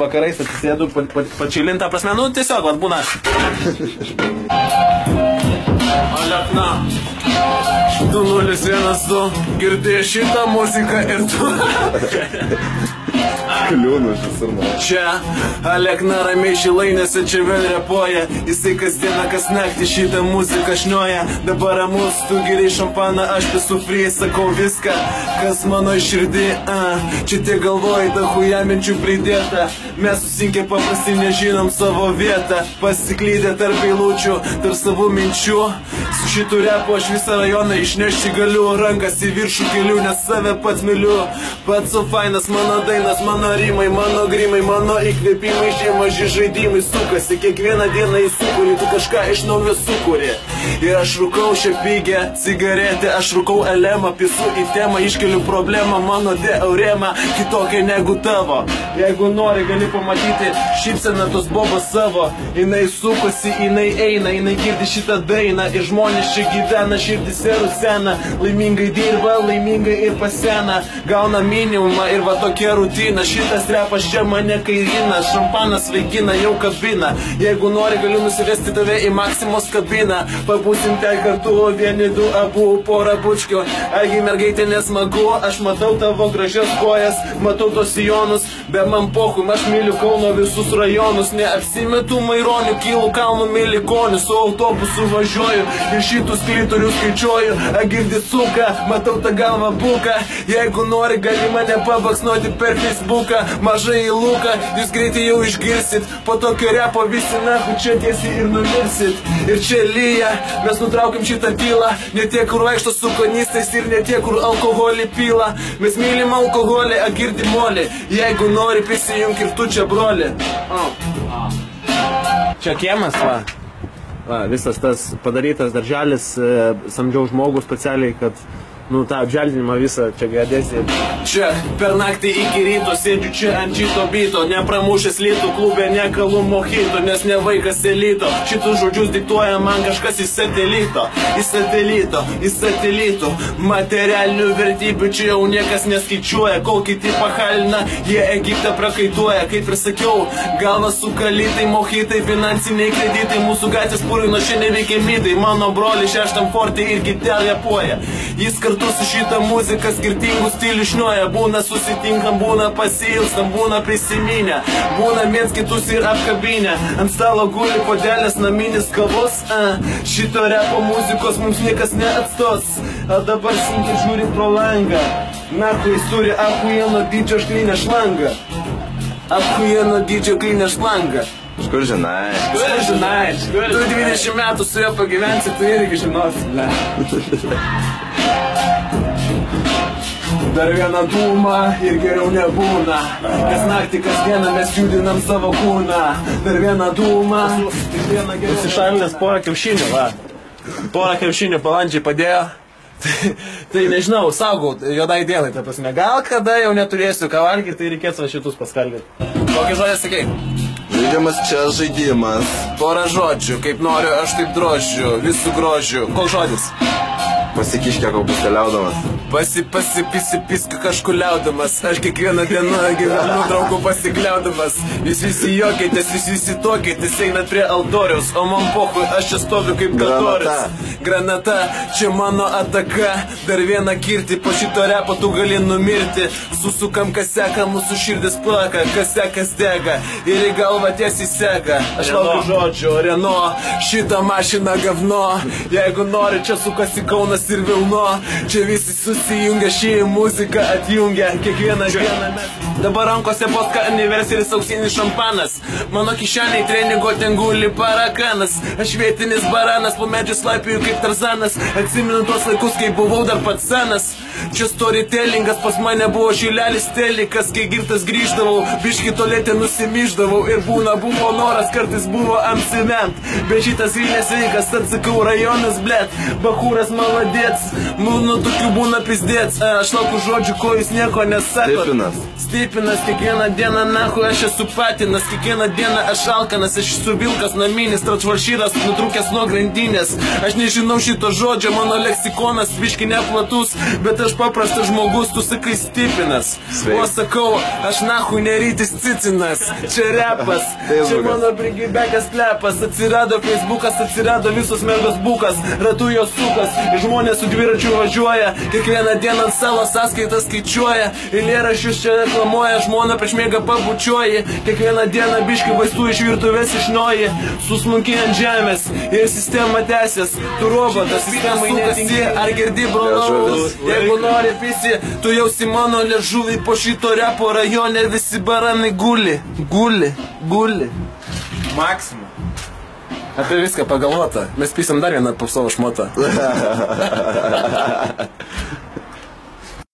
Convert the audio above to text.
vakarais atsisėdu pa, pa, pačilintą prasme, nu tiesiog, vad būna. Alekna. 2012 girdėjai šitą muziką ir tu. Kliūnus visur man. Čia Alekna ramiai šilainėse čia vėl repuoja Jisai kasdieną kas naktį šitą muziką šnioja. Dabar ramus, tu geriai šampaną, aš esu free, sakau viską Kas mano širdį, uh. čia tie galvoji, ta huja minčių pridėta. Mes susinkę paprastai nežinom savo vietą. Pasiklydę tarp eilučių, tarp savų minčių Su šitų repu aš visą rajoną išnešti galiu Rankas į viršų keliu, nes save pats myliu Pats su fainas mano dainas, mano rimai, mano grimai, mano įkvėpimai, šie maži žaidimai sukasi, kiekvieną dieną įsukuri, tu kažką iš naujo sukuri. Ir aš rūkau šią pigę cigaretę, aš rūkau elemą, pisu į temą, iškeliu problemą, mano teorema kitokia negu tavo. Jeigu nori, gali pamatyti šypseną tos bobos savo, jinai sukosi, jinai eina, jinai girdi šitą dainą ir žmonės čia gyvena, širdis ir rusena, laimingai dirba, laimingai ir pasena, gauna minimumą ir va tokia rutina, šitas repas čia mane kairina, šampanas vaikina jau kabina, jeigu nori galiu nusivesti tave į Maksimos kabiną, pabūsim ten kartu, vieni du abu, porą bučkių, argi mergaitė nesmagu, aš matau tavo gražias kojas, matau tos sijonus, be man pohui, aš myliu Kauno visus rajonus, neapsimetu maironių, kylu kalnų milikonių, su autobusu važiuoju ir šitus klitorius skaičiuoju, agirdi suka, matau tą galvą buką, jeigu nori gali mane pabaksnuoti per Facebooką, mažai į lūką, jūs greitai jau išgirsit, po tokio repo visi nahu čia tiesiai ir numirsit. Ir čia lyja, mes nutraukiam šitą tylą, ne tie, kur vaikšto su konistais ir ne tie, kur alkoholį pila. Mes mylim alkoholį, agirdi molį, jeigu nori prisijunk ir tu čia broli. Oh. Čia kiemas, va. Va. Visas tas padarytas darželis, e, samdžiau žmogų specialiai, kad nu, tą apželdinimą visą čia gadėsi. Čia per naktį iki ryto sėdžiu čia ant šito byto, nepramušęs lytų klubė, nekalu mohyto, nes ne vaikas elito. Šitus žodžius diktuoja man kažkas iš satelito, iš satelito, iš satelito. Materialinių vertybių čia jau niekas neskaičiuoja, kol kiti pahalina, jie Egipte prakaituoja. Kaip ir sakiau, galva su kalytai, mohytai, finansiniai kreditai, mūsų gatvės purino šiandien veikia mytai. Mano broli šeštam fortė irgi ten repuoja. Jis kartu kartu su šitą muziką skirtingų stilių šnioja Būna susitinkam, būna pasilstam, būna prisiminę. Būna viens kitus ir apkabinę. Ant stalo guli podelės naminis kavos. A, Šito repo muzikos mums niekas neatstos. O dabar sunkiai žiūri pro langą. Nahui jis turi achujieno dydžio šklinę šlangą. Achujieno dydžio klinę šlangą. Iš kur žinai? Kur žinai, Tu 20 metų su juo pagyvensi, tu irgi žinosi, ne. Dar vieną dūmą ir geriau nebūna. Kas naktį, kas dieną mes judinam savo kūną. Dar vieną dūmą ir vieną geriau. Nusišalinęs porą kiaušinių, va. Porą kiaušinių balandžiai padėjo. Tai, tai nežinau, saugau, juodai dienai, ta prasme. Gal kada jau neturėsiu ką valgyti, tai reikės va šitus paskalbėti. Kokį žodį sakai? Žaidimas čia žaidimas. Porą žodžių, kaip noriu, aš taip drožiu, visų grožiu. Koks žodis? Pasikiškė, kol bus keliaudamas. Pasi, pasi, pisi, piska kažkur liaudamas. Aš kiekvieną dieną gyvenu draugų pasikliaudamas. Jūs visi juokitės, jūs visi tuokitės, einat prie altoriaus, o man pohui, aš čia stoviu kaip gatorius. Granata, čia mano ataka. Dar vieną kirti, po šito repo tu gali numirti. Susukam, kas seka, mūsų širdis plaka, kas seka stega. Ir į galvą tiesiai seka. Aš laukiu žodžio, Reno, šitą mašiną gavno. Jeigu nori, čia sukasi Kaunas ir Vilno. Čia visi susijungia šį muziką, atjungia kiekvieną dieną. mes- Dabar rankose poska anniversaris auksinis šampanas. Mano kišeniai treningo ten guli parakanas. Aš vietinis baranas, po medžių slaipioju kaip tarzanas. Atsimenu tuos laikus, kai buvau dar pats senas. Čia storytellingas pas mane buvo šilelis telikas, kai girtas grįždavau, biški tolėtė nusimyždavau ir būna buvo noras, kartais buvo amsiment. Bet šitas vilnės veikas, atsakau, rajonas, blėt, bakūras maladėts, mūnų tokių būna pizdėts, A, aš laukiu žodžių, ko jūs nieko nesako. Stipinas. Stipinas kiekvieną dieną, nahu, aš esu patinas, kiekvieną dieną aš alkanas, aš esu vilkas naminis, tračvalšyras, nutrūkęs nuo grandinės. Aš nežinau šito žodžio, mano leksikonas, biški neplatus, bet aš paprastas žmogus, tu sakai stipinas. Sveiki. O sakau, aš nahui nerytis cicinas. Čia repas, čia Feisbukas. mano prigibekas klepas. Atsirado Facebookas, atsirado visos mergos bukas. Ratu jos sukas, ir žmonės su dviračiu važiuoja. Kiekvieną dieną ant savo sąskaitas skaičiuoja. Eilėraščius čia reklamuoja, žmona prieš mėgą pabučiuoji. Kiekvieną dieną biški vaistų iš virtuvės išnioji. Susmunkiai ant žemės ir sistema tęsės. Tu robotas, sistemai netingi. Ar girdi? Liežuvis. Jeigu nori pisi, tu jausi mano liežuvį po šito repo rajone visi baranai guli. Guli, guli. Maksimum. Apie viską pagalvota. Mes pysim dar vieną po savo šmotą.